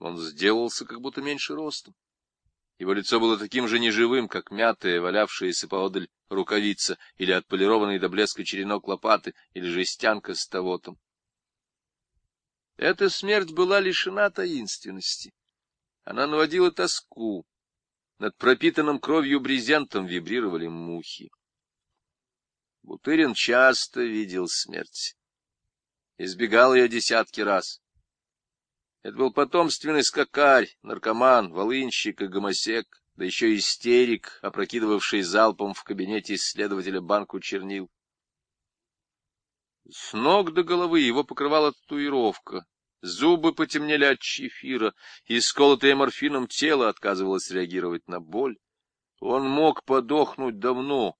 Он сделался как будто меньше ростом. Его лицо было таким же неживым, как мятая, валявшаяся поодаль рукавица, или отполированный до блеска черенок лопаты, или жестянка с тавотом. Эта смерть была лишена таинственности. Она наводила тоску. Над пропитанным кровью брезентом вибрировали мухи. Бутырин часто видел смерть. Избегал ее десятки раз. Это был потомственный скакарь, наркоман, волынщик и гомосек, да еще истерик, опрокидывавший залпом в кабинете исследователя банку чернил. С ног до головы его покрывала татуировка, зубы потемнели от чефира, и сколотое морфином тело отказывалось реагировать на боль. Он мог подохнуть давно.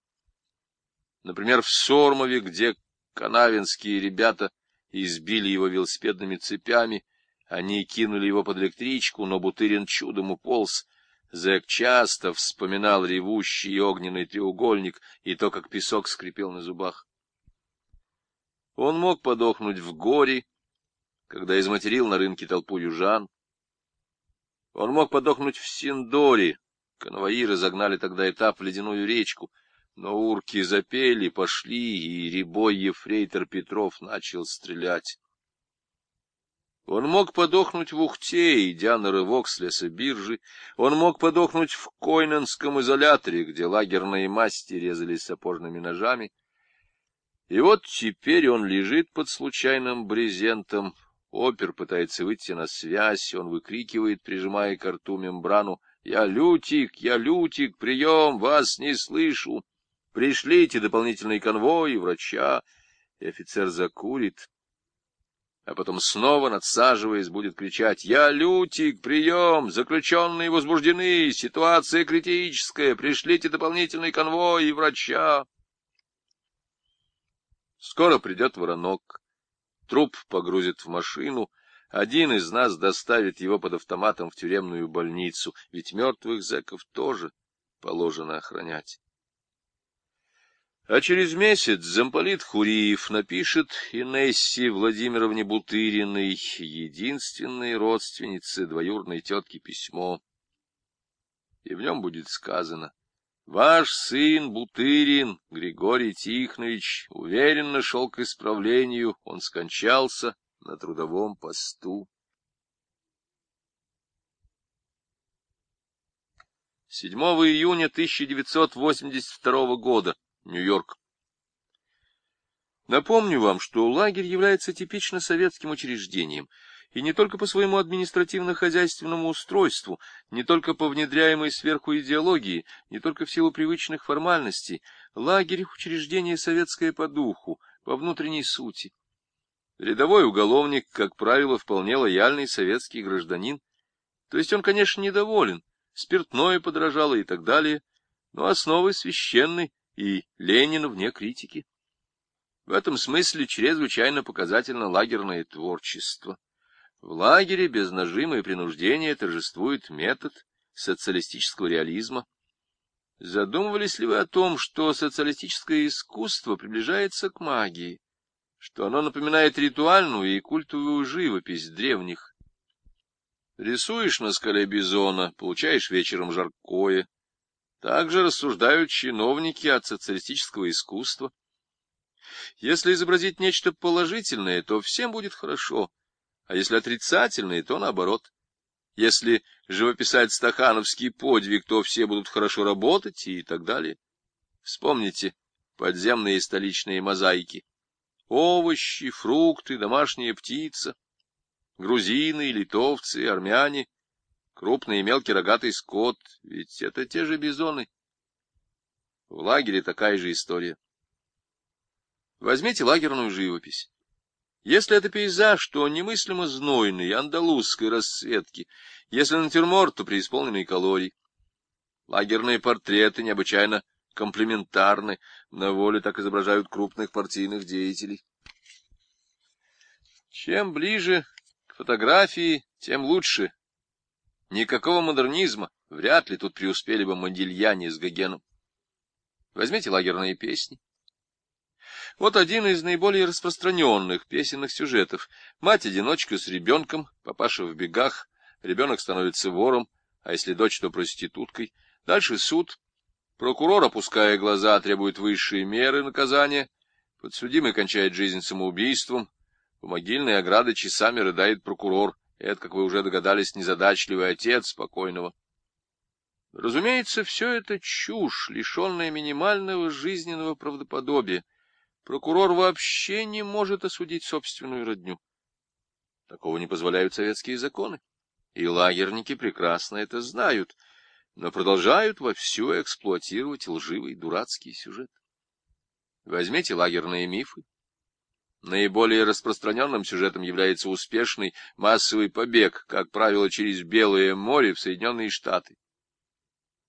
Например, в Сормове, где канавинские ребята избили его велосипедными цепями, они кинули его под электричку, но Бутырин чудом уполз. Зэк часто вспоминал ревущий огненный треугольник и то, как песок скрипел на зубах. Он мог подохнуть в горе, когда изматерил на рынке толпу южан. Он мог подохнуть в Синдоре. Конвоиры загнали тогда этап в ледяную речку, но урки запели, пошли, и рябой ефрейтор Петров начал стрелять. Он мог подохнуть в Ухте, идя на рывок с лесобиржи. Он мог подохнуть в Койненском изоляторе, где лагерные масти резались сапожными ножами. И вот теперь он лежит под случайным брезентом. Опер пытается выйти на связь, он выкрикивает, прижимая к рту мембрану, «Я Лютик, я Лютик, прием, вас не слышу! Пришлите дополнительный конвой, врача!» И офицер закурит а потом снова, надсаживаясь, будет кричать «Я Лютик! Прием! Заключенные возбуждены! Ситуация критическая! Пришлите дополнительный конвой и врача!» Скоро придет воронок. Труп погрузит в машину. Один из нас доставит его под автоматом в тюремную больницу, ведь мертвых зэков тоже положено охранять. А через месяц замполит Хуриев напишет Инессе Владимировне Бутыриной, единственной родственнице двоюродной тетки, письмо. И в нем будет сказано «Ваш сын Бутырин, Григорий Тихонович, уверенно шел к исправлению, он скончался на трудовом посту». 7 июня 1982 года. Нью-Йорк. Напомню вам, что лагерь является типично советским учреждением, и не только по своему административно-хозяйственному устройству, не только по внедряемой сверху идеологии, не только в силу привычных формальностей. Лагерь — учреждение советское по духу, по внутренней сути. Рядовой уголовник, как правило, вполне лояльный советский гражданин. То есть он, конечно, недоволен, спиртное подорожало и так далее, но основы священной и Ленин вне критики. В этом смысле чрезвычайно показательно лагерное творчество. В лагере без нажима и принуждения торжествует метод социалистического реализма. Задумывались ли вы о том, что социалистическое искусство приближается к магии, что оно напоминает ритуальную и культовую живопись древних? Рисуешь на скале бизона, получаешь вечером жаркое, также рассуждают чиновники от социалистического искусства. Если изобразить нечто положительное, то всем будет хорошо, а если отрицательное, то наоборот. Если живописать стахановский подвиг, то все будут хорошо работать и так далее. Вспомните подземные столичные мозаики. Овощи, фрукты, домашняя птица, грузины, литовцы, армяне — крупный и мелкий рогатый скот, ведь это те же бизоны. В лагере такая же история. Возьмите лагерную живопись. Если это пейзаж, то немыслимо знойный, андалузской расцветки, если натюрморт, то преисполненный калорий. Лагерные портреты необычайно комплементарны, на воле так изображают крупных партийных деятелей. Чем ближе к фотографии, тем лучше, Никакого модернизма, вряд ли тут преуспели бы Модильяне с Гогеном. Возьмите лагерные песни. Вот один из наиболее распространенных песенных сюжетов. Мать-одиночка с ребенком, папаша в бегах, ребенок становится вором, а если дочь, то проституткой. Дальше суд. Прокурор, опуская глаза, требует высшие меры наказания. Подсудимый кончает жизнь самоубийством. У могильной ограды часами рыдает прокурор. Это, как вы уже догадались, незадачливый отец покойного. Разумеется, все это чушь, лишенная минимального жизненного правдоподобия. Прокурор вообще не может осудить собственную родню. Такого не позволяют советские законы. И лагерники прекрасно это знают, но продолжают вовсю эксплуатировать лживый дурацкий сюжет. Возьмите лагерные мифы. Наиболее распространенным сюжетом является успешный массовый побег, как правило, через Белое море в Соединенные Штаты.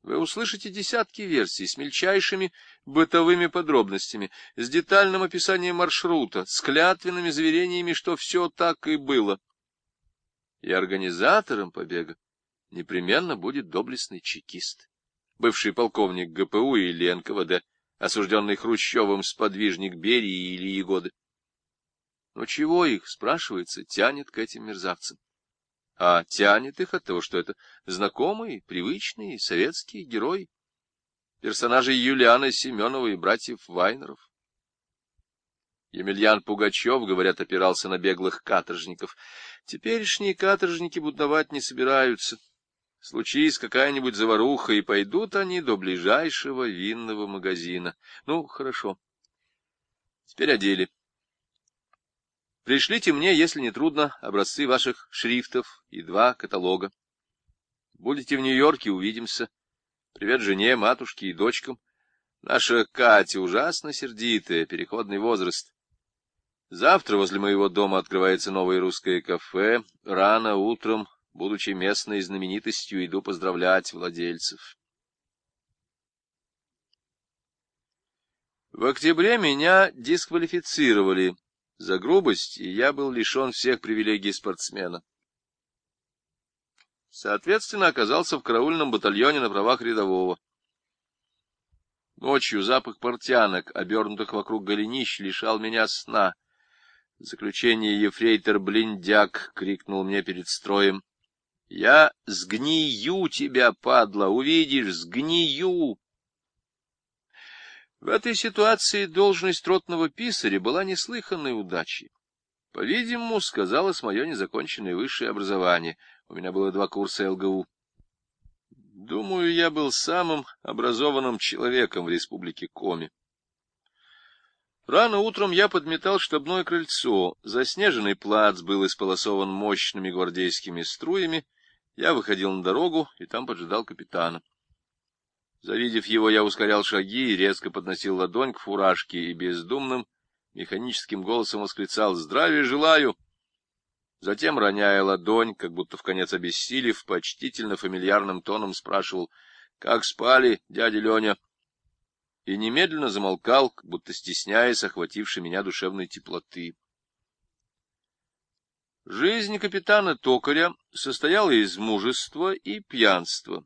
Вы услышите десятки версий с мельчайшими бытовыми подробностями, с детальным описанием маршрута, с клятвенными заверениями, что все так и было. И организатором побега непременно будет доблестный чекист, бывший полковник ГПУ или НКВД, осужденный Хрущевым сподвижник Берии или Егоды. Но чего их, спрашивается, тянет к этим мерзавцам? а тянет их от того, что это знакомые, привычные советские герои, персонажи Юлиана Семенова и братьев Вайнеров. Емельян Пугачев, говорят, опирался на беглых каторжников. Теперешние каторжники будовать не собираются. Случись какая-нибудь заваруха, и пойдут они до ближайшего винного магазина. Ну, хорошо. Теперь о деле. Пришлите мне, если не трудно, образцы ваших шрифтов и два каталога. Будете в Нью-Йорке, увидимся. Привет жене, матушке и дочкам. Наша Катя ужасно сердитая, переходный возраст. Завтра возле моего дома открывается новое русское кафе. Рано утром, будучи местной знаменитостью, иду поздравлять владельцев. В октябре меня дисквалифицировали за грубость, я был лишен всех привилегий спортсмена. Соответственно, оказался в караульном батальоне на правах рядового. Ночью запах портянок, обернутых вокруг голенищ, лишал меня сна. В заключение ефрейтор Блиндяк крикнул мне перед строем. — Я сгнию тебя, падла, увидишь, сгнию! В этой ситуации должность ротного писаря была неслыханной удачей. По-видимому, сказалось мое незаконченное высшее образование. У меня было два курса ЛГУ. Думаю, я был самым образованным человеком в республике Коми. Рано утром я подметал штабное крыльцо. Заснеженный плац был исполосован мощными гвардейскими струями. Я выходил на дорогу, и там поджидал капитана. Завидев его, я ускорял шаги и резко подносил ладонь к фуражке и бездумным механическим голосом восклицал «Здравия желаю!». Затем, роняя ладонь, как будто в конец обессилев, почтительно фамильярным тоном спрашивал «Как спали, дядя Леня?» и немедленно замолкал, как будто стесняясь охватившей меня душевной теплоты. Жизнь капитана Токаря состояла из мужества и пьянства.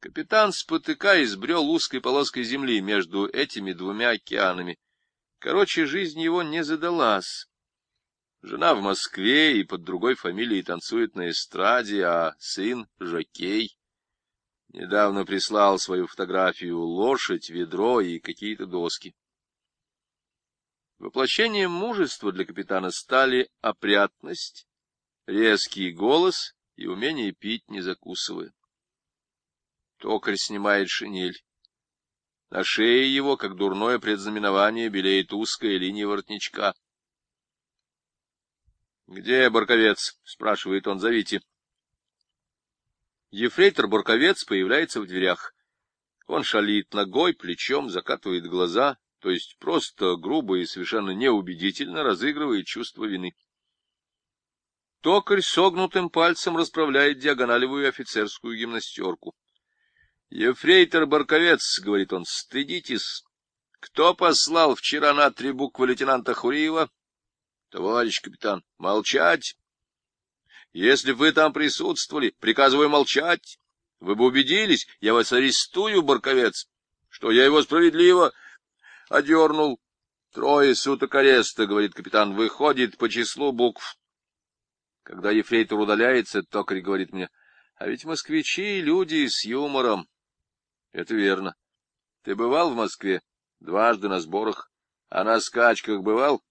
Капитан, спотыкаясь, брел узкой полоской земли между этими двумя океанами. Короче, жизнь его не задалась. Жена в Москве и под другой фамилией танцует на эстраде, а сын — жокей. Недавно прислал свою фотографию лошадь, ведро и какие-то доски. Воплощением мужества для капитана стали опрятность, резкий голос и умение пить, не закусывая. Токарь снимает шинель. На шее его, как дурное предзнаменование, белеет узкая линия воротничка. — Где Барковец? — спрашивает он. — Зовите. Ефрейтор Барковец появляется в дверях. Он шалит ногой, плечом, закатывает глаза, то есть просто грубо и совершенно неубедительно разыгрывает чувство вины. Токарь согнутым пальцем расправляет диагоналевую офицерскую гимнастерку. — Ефрейтор Барковец, — говорит он, — стыдитесь. Кто послал вчера на три буквы лейтенанта Хуриева? — Товарищ капитан, молчать. Если вы там присутствовали, приказываю молчать. Вы бы убедились, я вас арестую, Барковец, что я его справедливо одернул. Трое суток ареста, — говорит капитан, — выходит по числу букв. Когда ефрейтор удаляется, токарь говорит мне, а ведь москвичи — люди с юмором. Это верно. Ты бывал в Москве? Дважды на сборах. А на скачках бывал?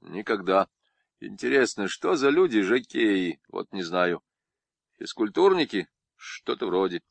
Никогда. Интересно, что за люди жакеи? Вот не знаю. Физкультурники? Что-то вроде.